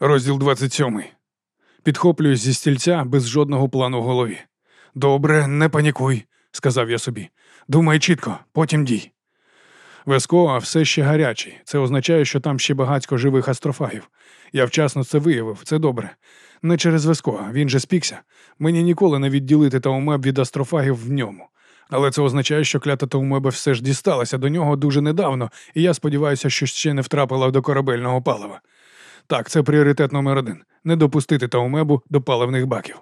Розділ 27. Підхоплююсь зі стільця без жодного плану в голові. Добре, не панікуй, сказав я собі. Думай чітко, потім дій. Вескоа все ще гарячий. Це означає, що там ще багатько живих астрофагів. Я вчасно це виявив, це добре. Не через Вескоа, він же спікся. Мені ніколи не відділити таумеб від астрофагів в ньому. Але це означає, що клята таумеба все ж дісталася до нього дуже недавно, і я сподіваюся, що ще не втрапила до корабельного палива. Так, це пріоритет номер один не допустити таумебу до паливних баків.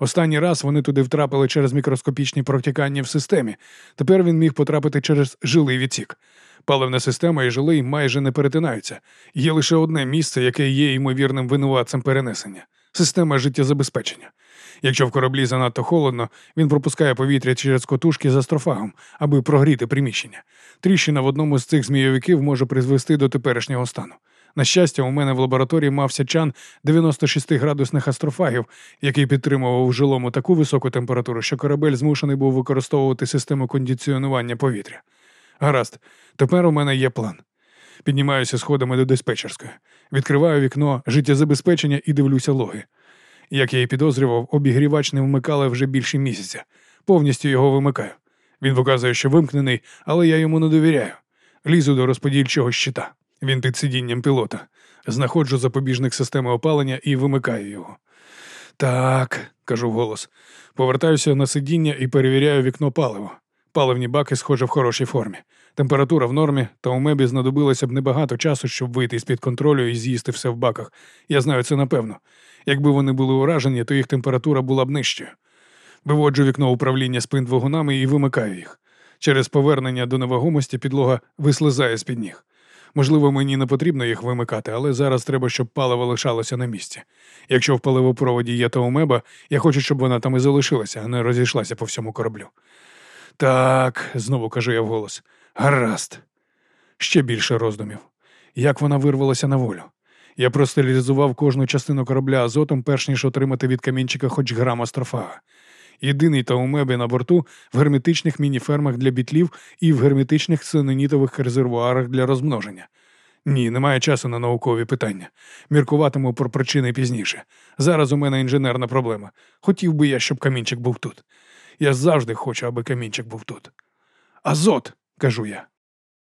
Останній раз вони туди втрапили через мікроскопічні протікання в системі. Тепер він міг потрапити через жилий відсік. Паливна система і жилий майже не перетинаються. Є лише одне місце, яке є ймовірним винуватцем перенесення система життєзабезпечення. Якщо в кораблі занадто холодно, він пропускає повітря через котушки з астрофагом, аби прогріти приміщення. Тріщина в одному з цих змійовиків може призвести до теперішнього стану. На щастя, у мене в лабораторії мався чан 96 градусних астрофагів, який підтримував у жилому таку високу температуру, що корабель змушений був використовувати систему кондиціонування повітря. Гаразд, тепер у мене є план. Піднімаюся сходами до диспетчерської, відкриваю вікно життєзабезпечення і дивлюся логи. Як я і підозрював, обігрівач не вмикали вже більше місяця. Повністю його вимикаю. Він показує, що вимкнений, але я йому не довіряю. Лізу до розподільчого щита. Він під сидінням пілота. Знаходжу запобіжник системи опалення і вимикаю його. Так, кажу вголос. Повертаюся на сидіння і перевіряю вікно паливо. Паливні баки, схоже, в хорошій формі. Температура в нормі, та у мебі знадобилося б небагато часу, щоб вийти з-під контролю і з'їсти все в баках. Я знаю це напевно. Якби вони були уражені, то їх температура була б нижчою. Виводжу вікно управління спин двигунами і вимикаю їх. Через повернення до невагомості підлога вислизає з-під ніг. Можливо, мені не потрібно їх вимикати, але зараз треба, щоб паливо лишалося на місці. Якщо в паливопроводі є таумеба, я хочу, щоб вона там і залишилася, а не розійшлася по всьому кораблю. Так, знову кажу я вголос. Гаразд. Ще більше роздумів. Як вона вирвалася на волю? Я простерилізував кожну частину корабля азотом, перш ніж отримати від камінчика хоч грам астрофага. Єдиний таумебі на борту в герметичних мініфермах для бітлів і в герметичних синонітових резервуарах для розмноження. Ні, немає часу на наукові питання. Міркуватиму про причини пізніше. Зараз у мене інженерна проблема. Хотів би я, щоб камінчик був тут. Я завжди хочу, аби камінчик був тут. Азот, кажу я.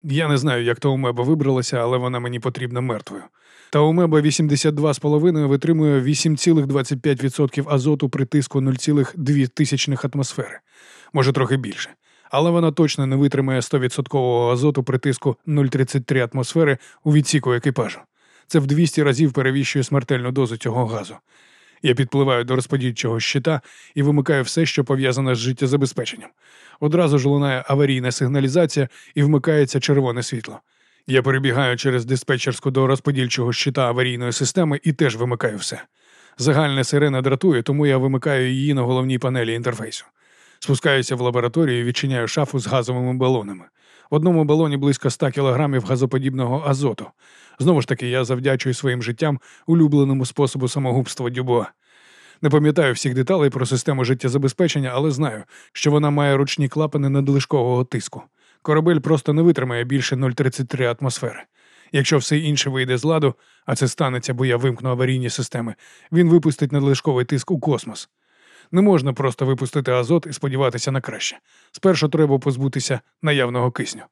Я не знаю, як Таумеба вибралася, але вона мені потрібна мертвою. Таумеба 82,5 витримує 8,25% азоту при тиску 0,2 атмосфери, може трохи більше. Але вона точно не витримає 100% азоту при тиску 0,33 атмосфери у відсіку екіпажу. Це в 200 разів перевіщує смертельну дозу цього газу. Я підпливаю до розподільчого щита і вимикаю все, що пов'язане з життєзабезпеченням. Одразу ж лунає аварійна сигналізація і вмикається червоне світло. Я перебігаю через диспетчерську до розподільчого щита аварійної системи і теж вимикаю все. Загальна сирена дратує, тому я вимикаю її на головній панелі інтерфейсу. Спускаюся в лабораторію і відчиняю шафу з газовими балонами. В одному балоні близько 100 кілограмів газоподібного азоту. Знову ж таки, я завдячую своїм життям улюбленому способу самогубства Дюбуа. Не пам'ятаю всіх деталей про систему життєзабезпечення, але знаю, що вона має ручні клапани надлишкового тиску. Корабель просто не витримає більше 0,33 атмосфери. Якщо все інше вийде з ладу, а це станеться, бо я вимкну аварійні системи, він випустить надлишковий тиск у космос. Не можна просто випустити азот і сподіватися на краще. Спершу треба позбутися наявного кисню.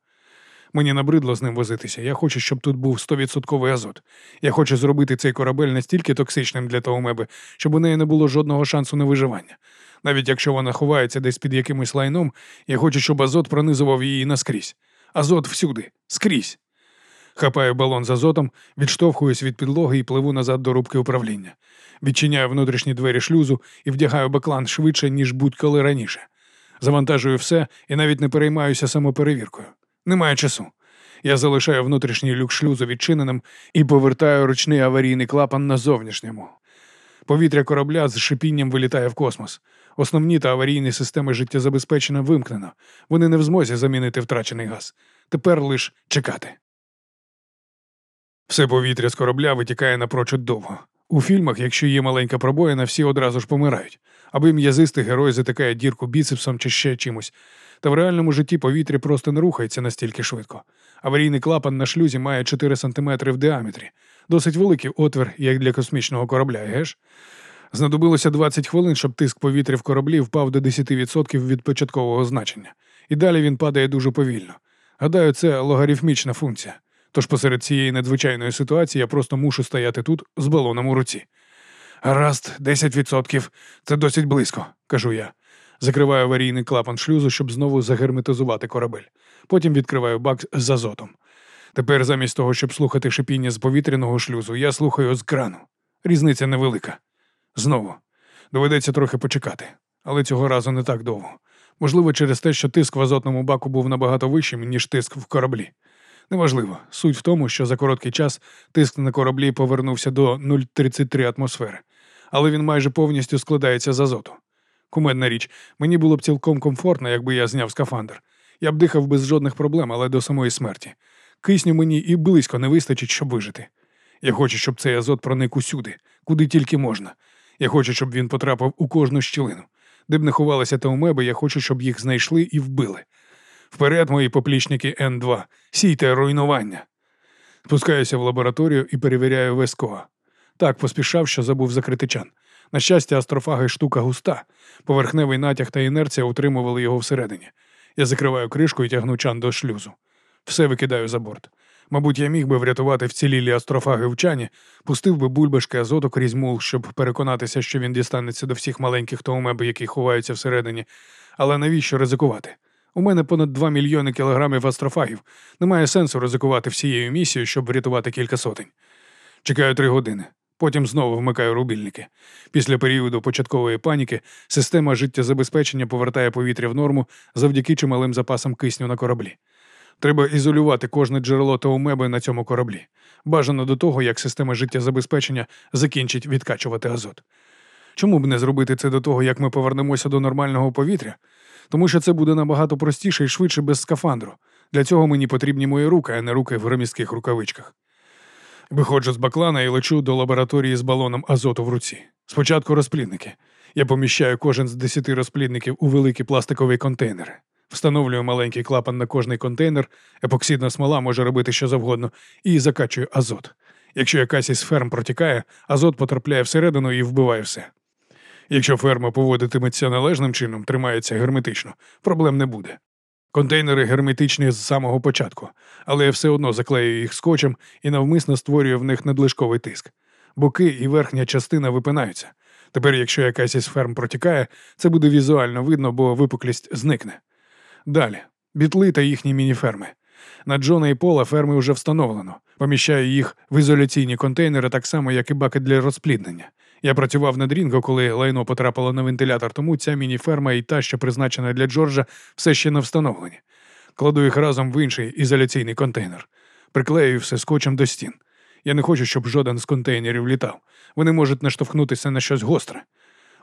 Мені набридло з ним возитися. Я хочу, щоб тут був 100% азот. Я хочу зробити цей корабель настільки токсичним для Таумеби, щоб у неї не було жодного шансу на виживання. Навіть якщо вона ховається десь під якимось лайном, я хочу, щоб азот пронизував її наскрізь. Азот всюди, скрізь. Хапаю балон з азотом, відштовхуюсь від підлоги і пливу назад до рубки управління. Відчиняю внутрішні двері шлюзу і вдягаю баклан швидше, ніж будь-коли раніше. Завантажую все і навіть не переймаюся самоперевіркою. Немає часу. Я залишаю внутрішній люк шлюзу відчиненим і повертаю ручний аварійний клапан на зовнішньому. Повітря корабля з шипінням вилітає в космос. Основні та аварійні системи життєзабезпечення вимкнено. Вони не в змозі замінити втрачений газ. Тепер лиш чекати. Все повітря з корабля витікає напрочуд довго. У фільмах, якщо є маленька пробоїна, всі одразу ж помирають. Аби м'язистий герой затикає дірку біцепсом чи ще чимось. Та в реальному житті повітря просто не рухається настільки швидко. Аварійний клапан на шлюзі має 4 см в діаметрі. Досить великий отвір, як для космічного корабля, геш? Знадобилося 20 хвилин, щоб тиск повітря в кораблі впав до 10% від початкового значення. І далі він падає дуже повільно. Гадаю, це логарифмічна функція. Тож посеред цієї надзвичайної ситуації я просто мушу стояти тут з балоном у руці. Гаразд, 10%. Це досить близько, кажу я. Закриваю аварійний клапан шлюзу, щоб знову загерметизувати корабель. Потім відкриваю бак з азотом. Тепер, замість того, щоб слухати шипіння з повітряного шлюзу, я слухаю з крану. Різниця невелика. Знову доведеться трохи почекати, але цього разу не так довго. Можливо, через те, що тиск в азотному баку був набагато вищим, ніж тиск в кораблі. Неважливо. Суть в тому, що за короткий час тиск на кораблі повернувся до 0,33 атмосфери, але він майже повністю складається з азоту. Кумедна річ, мені було б цілком комфортно, якби я зняв скафандр. Я б дихав без жодних проблем, але до самої смерті. Кисню мені і близько не вистачить, щоб вижити. Я хочу, щоб цей азот проник усюди, куди тільки можна. Я хочу, щоб він потрапив у кожну щілину. Де б не ховалися таумеби, я хочу, щоб їх знайшли і вбили. Вперед, мої поплічники Н2, сійте руйнування. Спускаюся в лабораторію і перевіряю ВСКО. Так поспішав, що забув закрити чан. На щастя, астрофаги штука густа. Поверхневий натяг та інерція утримували його всередині. Я закриваю кришку і тягну чан до шлюзу. Все викидаю за борт. Мабуть, я міг би врятувати вцілілі астрофаги в чані, пустив би бульбашки азоту крізь мул, щоб переконатися, що він дістанеться до всіх маленьких тоумеб, які ховаються всередині. Але навіщо ризикувати? У мене понад 2 мільйони кілограмів астрофагів. Немає сенсу ризикувати всією місією, щоб врятувати кілька сотень. Чекаю три години. Потім знову вмикаю рубільники. Після періоду початкової паніки система життєзабезпечення повертає повітря в норму завдяки чималим запасам кисню на кораблі. Треба ізолювати кожне джерело таумеби на цьому кораблі. Бажано до того, як система життєзабезпечення закінчить відкачувати азот. Чому б не зробити це до того, як ми повернемося до нормального повітря? Тому що це буде набагато простіше і швидше без скафандру. Для цього мені потрібні мої руки, а не руки в громістких рукавичках. Виходжу з баклана і лечу до лабораторії з балоном азоту в руці. Спочатку розплідники. Я поміщаю кожен з десяти розплідників у великі пластикові контейнери. Встановлюю маленький клапан на кожний контейнер, епоксидна смола може робити що завгодно, і закачую азот. Якщо якась із ферм протікає, азот потрапляє всередину і вбиває все. Якщо ферма поводитиметься належним чином, тримається герметично, проблем не буде. Контейнери герметичні з самого початку, але я все одно заклею їх скотчем і навмисно створюю в них надлишковий тиск. Боки і верхня частина випинаються. Тепер, якщо якась із ферм протікає, це буде візуально видно, бо випуклість зникне. Далі бітли та їхні мініферми. На Джона і Пола ферми вже встановлено. Поміщаю їх в ізоляційні контейнери, так само, як і баки для розпліднення. Я працював над Рінго, коли лайно потрапило на вентилятор, тому ця мініферма і та, що призначена для Джорджа, все ще не встановлені. Кладу їх разом в інший ізоляційний контейнер. Приклею все скотчем до стін. Я не хочу, щоб жоден з контейнерів літав. Вони можуть наштовхнутися на щось гостре.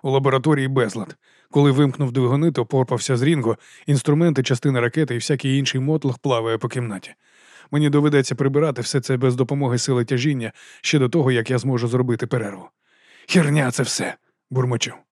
У лабораторії безлад. Коли вимкнув двигуни, то порпався з Рінго, інструменти, частина ракети і всякий інший мотлох плаває по кімнаті. Мені доведеться прибирати все це без допомоги сили тяжіння ще до того, як я зможу зробити перерву. Херня це все, бурмочу.